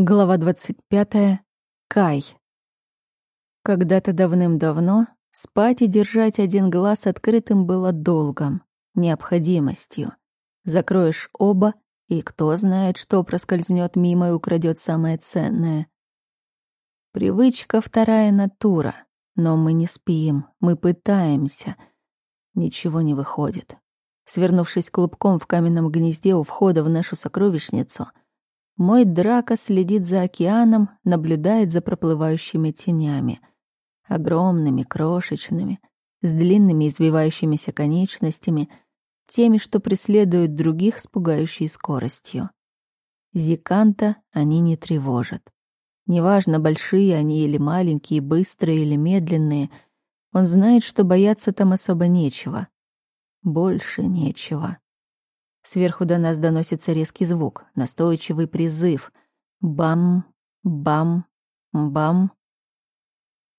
Глава 25. Кай. Когда-то давным-давно спать и держать один глаз открытым было долгом, необходимостью. Закроешь оба, и кто знает, что проскользнет мимо и украдет самое ценное. Привычка — вторая натура, но мы не спим, мы пытаемся. Ничего не выходит. Свернувшись клубком в каменном гнезде у входа в нашу сокровищницу — мой драка следит за океаном, наблюдает за проплывающими тенями. Огромными, крошечными, с длинными извивающимися конечностями, теми, что преследуют других с пугающей скоростью. Зиканта они не тревожат. Неважно, большие они или маленькие, быстрые или медленные, он знает, что бояться там особо нечего. Больше нечего. Сверху до нас доносится резкий звук, настойчивый призыв. Бам, бам, бам.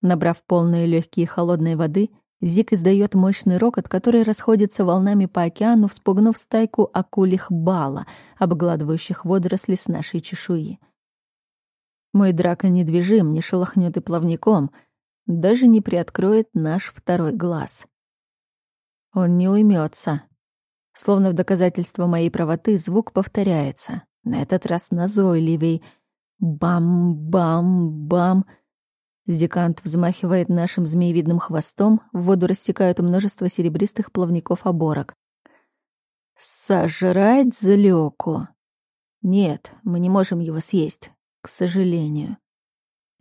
Набрав полные легкие холодной воды, Зик издает мощный рокот, который расходится волнами по океану, вспугнув стайку акулих бала, обгладывающих водоросли с нашей чешуи. Мой драка недвижим, не шелохнет и плавником, даже не приоткроет наш второй глаз. Он не уймется, Словно в доказательство моей правоты звук повторяется. На этот раз назойливей. Бам-бам-бам. Зикант взмахивает нашим змеевидным хвостом, в воду рассекают множество серебристых плавников оборок. «Сожрать злёку?» «Нет, мы не можем его съесть, к сожалению».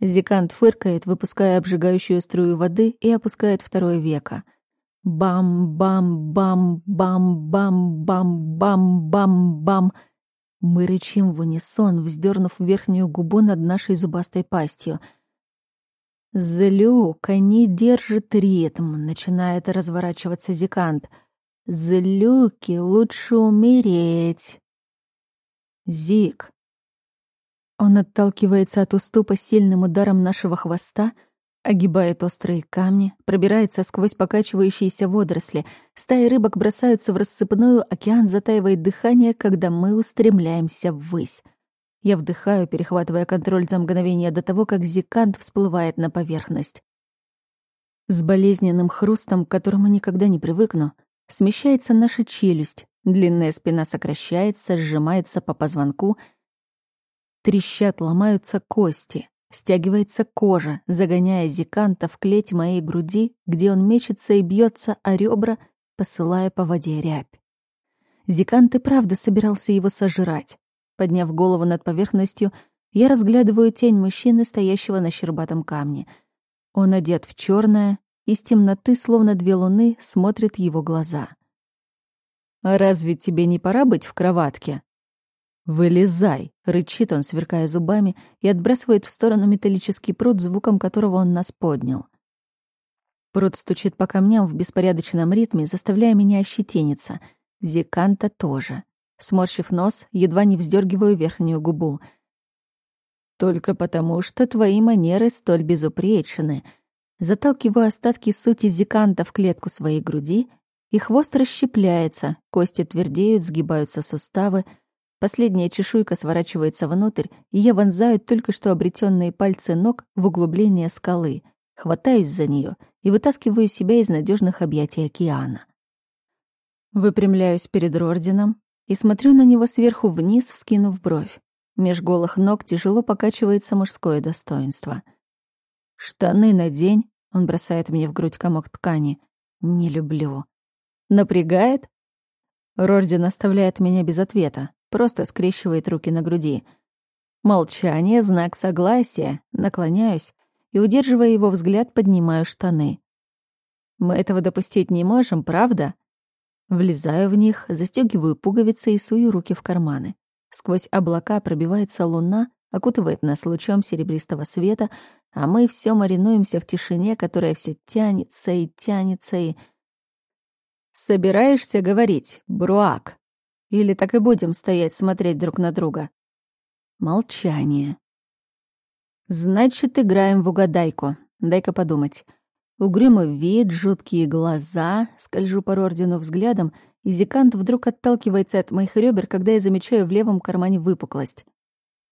Зикант фыркает, выпуская обжигающую струю воды и опускает второе веко — Бам-бам-бам-бам-бам-бам-бам. Мы рычим в унисон, вздернув верхнюю губу над нашей зубастой пастью. Злюка не держит ритм, начинает разворачиваться зикант. Злюки лучше умереть. Зик. Он отталкивается от уступа сильным ударом нашего хвоста — Огибает острые камни, пробирается сквозь покачивающиеся водоросли. Стаи рыбок бросаются в рассыпную, океан затаивает дыхание, когда мы устремляемся ввысь. Я вдыхаю, перехватывая контроль за мгновение до того, как зикант всплывает на поверхность. С болезненным хрустом, к которому никогда не привыкну, смещается наша челюсть, длинная спина сокращается, сжимается по позвонку, трещат, ломаются кости. Стягивается кожа, загоняя зиканта в клеть моей груди, где он мечется и бьется о ребра, посылая по воде рябь. Зикант и правда собирался его сожрать. Подняв голову над поверхностью, я разглядываю тень мужчины, стоящего на щербатом камне. Он одет в черное, из темноты, словно две луны, смотрят его глаза. «А разве тебе не пора быть в кроватке?» «Вылезай!» — рычит он, сверкая зубами, и отбрасывает в сторону металлический пруд, звуком которого он нас поднял. Пруд стучит по камням в беспорядочном ритме, заставляя меня ощетиниться. Зиканта тоже. Сморщив нос, едва не вздергиваю верхнюю губу. «Только потому, что твои манеры столь безупречны», Заталкиваю остатки сути зиканта в клетку своей груди, и хвост расщепляется, кости твердеют, сгибаются суставы — Последняя чешуйка сворачивается внутрь, и я вонзаю только что обретенные пальцы ног в углубление скалы, хватаюсь за нее и вытаскиваю себя из надежных объятий океана. Выпрямляюсь перед Рордином и смотрю на него сверху вниз, вскинув бровь. Меж голых ног тяжело покачивается мужское достоинство. «Штаны надень», — он бросает мне в грудь комок ткани. «Не люблю». «Напрягает?» Рордин оставляет меня без ответа, просто скрещивает руки на груди. Молчание — знак согласия. Наклоняюсь и, удерживая его взгляд, поднимаю штаны. Мы этого допустить не можем, правда? Влезаю в них, застегиваю пуговицы и сую руки в карманы. Сквозь облака пробивается луна, окутывает нас лучом серебристого света, а мы все маринуемся в тишине, которая все тянется и тянется и... «Собираешься говорить, Бруак?» Или так и будем стоять смотреть друг на друга? Молчание. Значит, играем в угадайку. Дай-ка подумать. Угрюмый вид, жуткие глаза, скольжу по ордену взглядом, и зикант вдруг отталкивается от моих ребер, когда я замечаю в левом кармане выпуклость.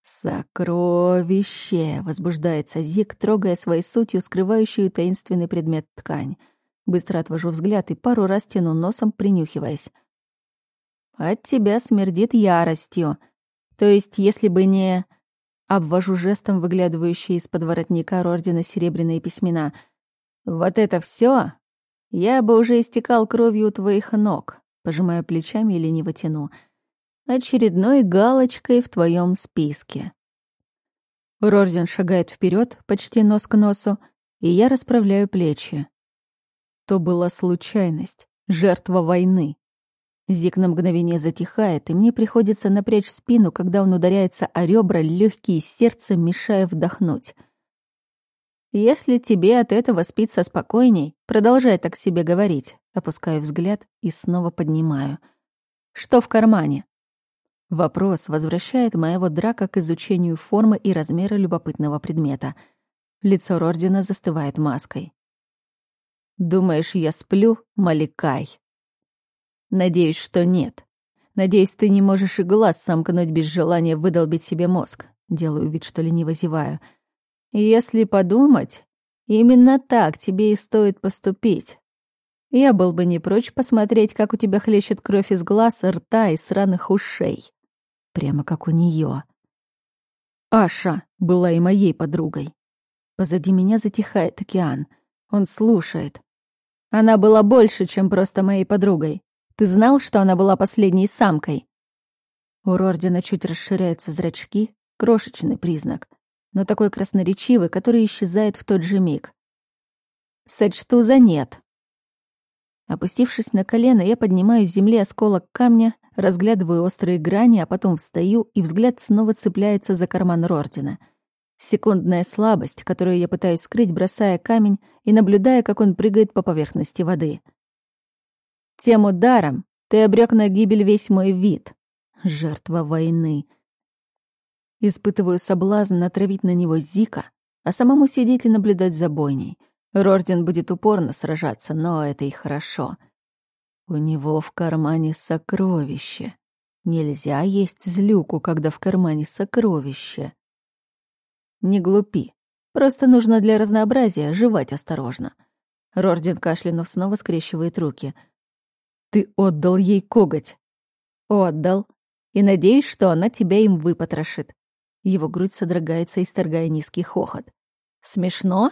«Сокровище!» — возбуждается Зик, трогая своей сутью скрывающую таинственный предмет ткань. Быстро отвожу взгляд и пару раз тяну носом, принюхиваясь. «От тебя смердит яростью. То есть, если бы не...» Обвожу жестом выглядывающие из-под воротника ордена серебряные письмена. «Вот это все? Я бы уже истекал кровью у твоих ног», — пожимая плечами и лениво тяну. «Очередной галочкой в твоем списке». Рорден шагает вперед, почти нос к носу, и я расправляю плечи. То была случайность, жертва войны. Зик на мгновение затихает, и мне приходится напрячь спину, когда он ударяется о ребра, легкие сердце, мешая вдохнуть. «Если тебе от этого спится спокойней, продолжай так себе говорить», опускаю взгляд и снова поднимаю. «Что в кармане?» Вопрос возвращает моего драка к изучению формы и размера любопытного предмета. Лицо Рордина застывает маской. «Думаешь, я сплю, Маликай?» Надеюсь, что нет. Надеюсь, ты не можешь и глаз сомкнуть без желания выдолбить себе мозг. Делаю вид, что лениво зеваю. Если подумать, именно так тебе и стоит поступить. Я был бы не прочь посмотреть, как у тебя хлещет кровь из глаз, рта и сраных ушей. Прямо как у нее. Аша была и моей подругой. Позади меня затихает океан. Он слушает. Она была больше, чем просто моей подругой. Ты знал, что она была последней самкой?» У Рордина чуть расширяются зрачки, крошечный признак, но такой красноречивый, который исчезает в тот же миг. «Сочту за нет». Опустившись на колено, я поднимаю с земли осколок камня, разглядываю острые грани, а потом встаю, и взгляд снова цепляется за карман Рордина. Секундная слабость, которую я пытаюсь скрыть, бросая камень и наблюдая, как он прыгает по поверхности воды — тем ударом ты обрек на гибель весь мой вид. Жертва войны. Испытываю соблазн натравить на него Зика, а самому сидеть и наблюдать за бойней. Рорден будет упорно сражаться, но это и хорошо. У него в кармане сокровище. Нельзя есть злюку, когда в кармане сокровище. Не глупи. Просто нужно для разнообразия жевать осторожно. Рорден кашлянув снова скрещивает руки — ты отдал ей коготь. Отдал. И надеюсь, что она тебя им выпотрошит. Его грудь содрогается, исторгая низкий хохот. Смешно?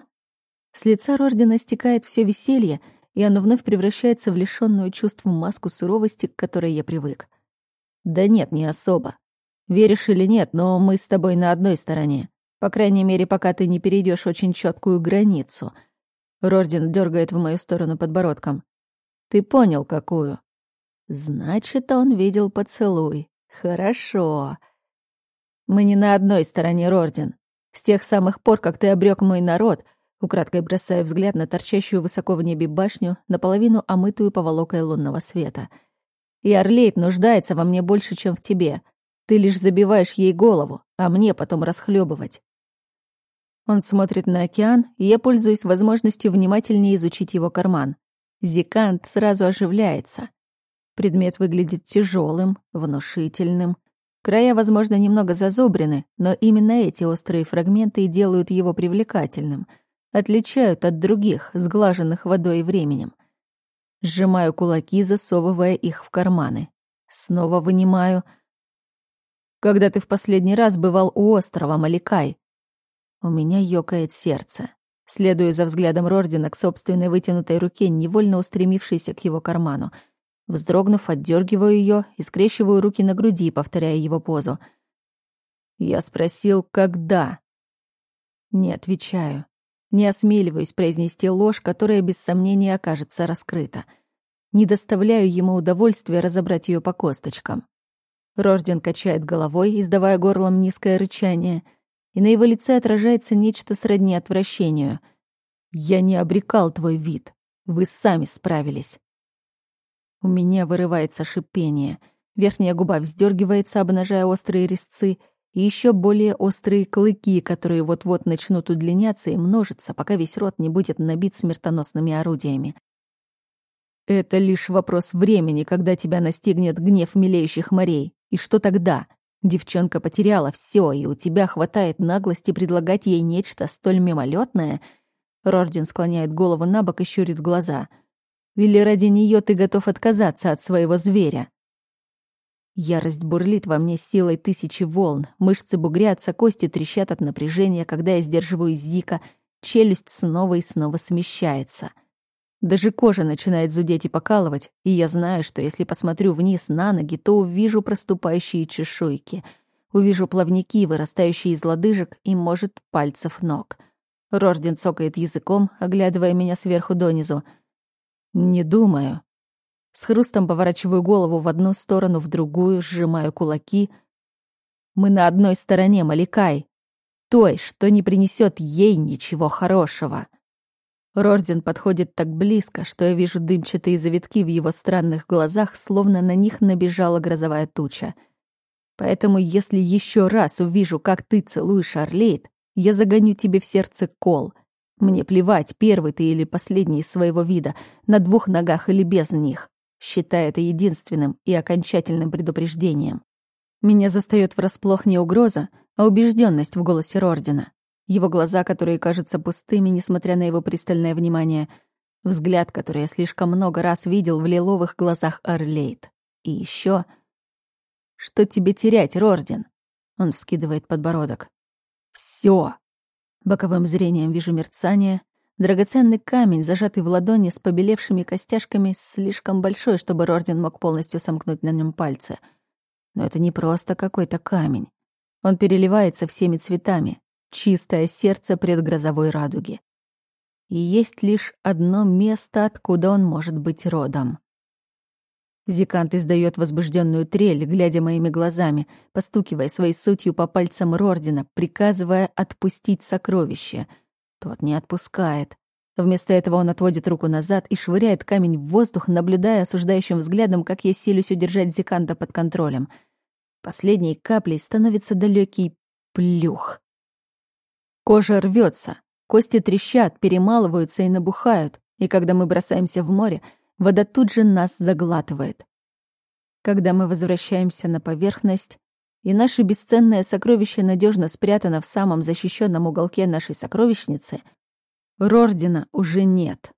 С лица Рождена стекает все веселье, и оно вновь превращается в лишённую чувств маску суровости, к которой я привык. Да нет, не особо. Веришь или нет, но мы с тобой на одной стороне. По крайней мере, пока ты не перейдешь очень четкую границу. Рорден дергает в мою сторону подбородком. Ты понял, какую? Значит, он видел поцелуй. Хорошо. Мы не на одной стороне, Рорден. С тех самых пор, как ты обрек мой народ, украдкой бросая взгляд на торчащую высоко в небе башню, наполовину омытую поволокой лунного света. И Орлейт нуждается во мне больше, чем в тебе. Ты лишь забиваешь ей голову, а мне потом расхлебывать. Он смотрит на океан, и я пользуюсь возможностью внимательнее изучить его карман. Зикант сразу оживляется. Предмет выглядит тяжелым, внушительным. Края, возможно, немного зазубрены, но именно эти острые фрагменты и делают его привлекательным, отличают от других, сглаженных водой и временем. Сжимаю кулаки, засовывая их в карманы. Снова вынимаю. Когда ты в последний раз бывал у острова Маликай? У меня ёкает сердце. Следую за взглядом Рордина к собственной вытянутой руке, невольно устремившейся к его карману. Вздрогнув, отдергиваю ее и скрещиваю руки на груди, повторяя его позу. Я спросил, когда? Не отвечаю. Не осмеливаюсь произнести ложь, которая без сомнения окажется раскрыта. Не доставляю ему удовольствия разобрать ее по косточкам. Рожден качает головой, издавая горлом низкое рычание — и на его лице отражается нечто сродни отвращению. «Я не обрекал твой вид. Вы сами справились». У меня вырывается шипение. Верхняя губа вздергивается, обнажая острые резцы, и еще более острые клыки, которые вот-вот начнут удлиняться и множиться, пока весь рот не будет набит смертоносными орудиями. Это лишь вопрос времени, когда тебя настигнет гнев милеющих морей. И что тогда? Девчонка потеряла все, и у тебя хватает наглости предлагать ей нечто столь мимолетное. Рордин склоняет голову на бок и щурит глаза. Или ради нее ты готов отказаться от своего зверя? Ярость бурлит во мне силой тысячи волн, мышцы бугрятся, кости трещат от напряжения, когда я сдерживаю Зика, челюсть снова и снова смещается. Даже кожа начинает зудеть и покалывать, и я знаю, что если посмотрю вниз на ноги, то увижу проступающие чешуйки, увижу плавники, вырастающие из лодыжек и, может, пальцев ног. Рожден цокает языком, оглядывая меня сверху донизу. «Не думаю», с хрустом поворачиваю голову в одну сторону, в другую, сжимаю кулаки. Мы на одной стороне, Маликай. Той, что не принесет ей ничего хорошего. Рорден подходит так близко, что я вижу дымчатые завитки в его странных глазах, словно на них набежала грозовая туча. Поэтому, если еще раз увижу, как ты целуешь Орлейд, я загоню тебе в сердце кол. Мне плевать, первый ты или последний из своего вида, на двух ногах или без них считая это единственным и окончательным предупреждением. Меня застаёт врасплох не угроза, а убежденность в голосе Рордина. Его глаза, которые кажутся пустыми, несмотря на его пристальное внимание, взгляд, который я слишком много раз видел в лиловых глазах Орлейд. И еще, «Что тебе терять, Рордин?» Он вскидывает подбородок. «Всё!» Боковым зрением вижу мерцание, Драгоценный камень, зажатый в ладони с побелевшими костяшками, слишком большой, чтобы Рордин мог полностью сомкнуть на нем пальцы. Но это не просто какой-то камень. Он переливается всеми цветами. Чистое сердце предгрозовой радуги. И есть лишь одно место, откуда он может быть родом. Зикант издает возбужденную трель, глядя моими глазами, постукивая своей сутью по пальцам Рордина, приказывая отпустить сокровище — тот не отпускает. Вместо этого он отводит руку назад и швыряет камень в воздух, наблюдая осуждающим взглядом, как я силюсь удержать Зиканта под контролем. Последней каплей становится далекий плюх. Кожа рвется, кости трещат, перемалываются и набухают, и когда мы бросаемся в море, вода тут же нас заглатывает. Когда мы возвращаемся на поверхность, и наше бесценное сокровище надежно спрятано в самом защищенном уголке нашей сокровищницы, Рордина уже нет.